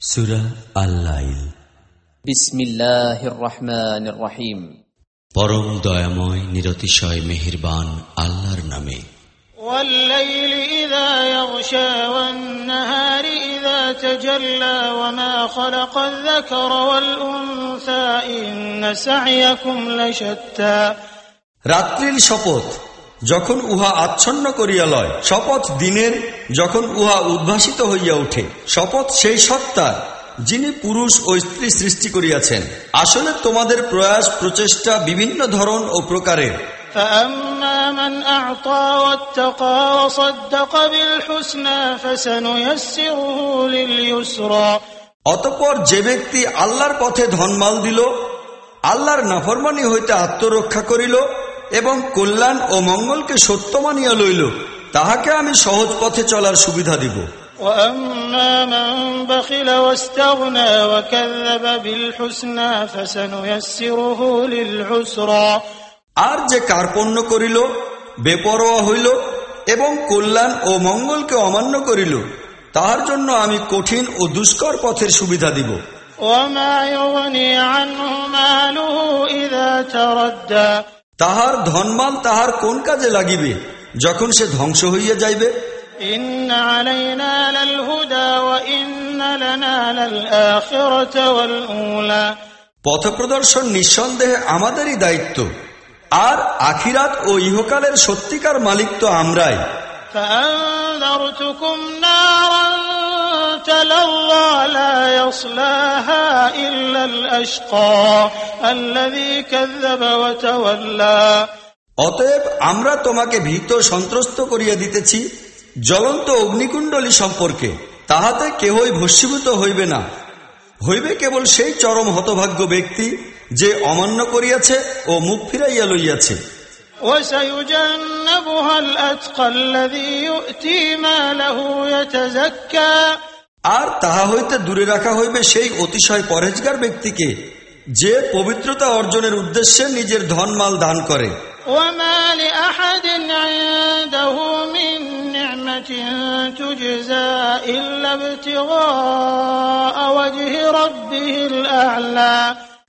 সুরা আল্লাইল بسم الله الرحمن الرحيم পরম দয়াময় নিরতিশয় মেহেরবান আল্লাহর নামে والليل إذا يغشى والنهار إذا تجلى وما خلق الذكر والأنثى إن سعيكم لشتى রাত্রির শপথ যখন উহা আচ্ছন্ন করিয়া লয় শপথ দিনের যখন উহা উদ্ভাসিত হইয়া উঠে শপথ সেই সত্তার যিনি পুরুষ ও স্ত্রী সৃষ্টি করিয়াছেন। আসলে তোমাদের প্রয়াস প্রচেষ্টা বিভিন্ন ধরন ও প্রকারের। অতপর যে ব্যক্তি আল্লাহর পথে ধনমাল দিল আল্লাহর নাফরমানি হইতে আত্মরক্ষা করিল এবং কল্যাণ ও মঙ্গলকে সত্য মানিয়া লইল তাহাকে আমি সহজ পথে চলার সুবিধা দিব وأما من بخل واستغنى وكذب بالحسنى فسنيسره للعسرى আর যে কার্পণ্য করিল বেপরোয়া হইল এবং কল্যাণ ও মঙ্গলকে অমান্য করিল তাহার জন্য আমি কঠিন ও দুষ্কর পথের সুবিধা দিব وما يغني عنه ماله إذا تردى তাহার ধনমাল তাহার কোন কাজে লাগিবে যখন সে ধ্বংস হইয়া যাইবে إن علينا للهدى وإن لنا للآخرة والأولى পথপ্রদর্শন নিঃসন্দেহে আমাদেরই দায়িত্ব আর আখিরাত ও ইহকালের সত্যিকার মালিক তো আমরাই فأنذرتكم نارا تلظى لا يصلاها إلا الأشقى الذي كذب وتولى অতএব আমরা তোমাকে ভীত সন্ত্রস্ত করিয়া দিতেছি জ্বলন্ত অগ্নিকুণ্ডলী সম্পর্কে তাহাতে কেহই ভস্মীভূত হইবে না হইবে কেবল সেই চরম হতভাগ্য ব্যক্তি যে অমান্য করিয়াছে ও মুখ ফিরাইয়া লইয়াছে وسيجنبها الأتقى الذي يؤتي ماله يتزكى আর তাহা হইতে দূরে রাখা হইবে সেই অতিশয় পরেজগার ব্যক্তিকে যে পবিত্রতা অর্জনের উদ্দেশ্যে নিজের ধনমাল দান করে।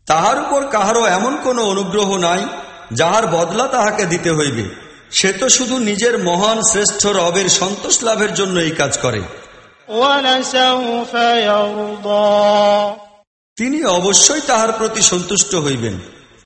তাহার উপর কাহারও এমন কোন অনুগ্রহ নাই যাহার বদলা তাহাকে দিতে হইবে। সে তো শুধু নিজের মহান শ্রেষ্ঠ রবের সন্তোষ লাভের জন্য এই কাজ করে। তিনি অবশ্যই তাহার প্রতি সন্তুষ্ট হইবেন।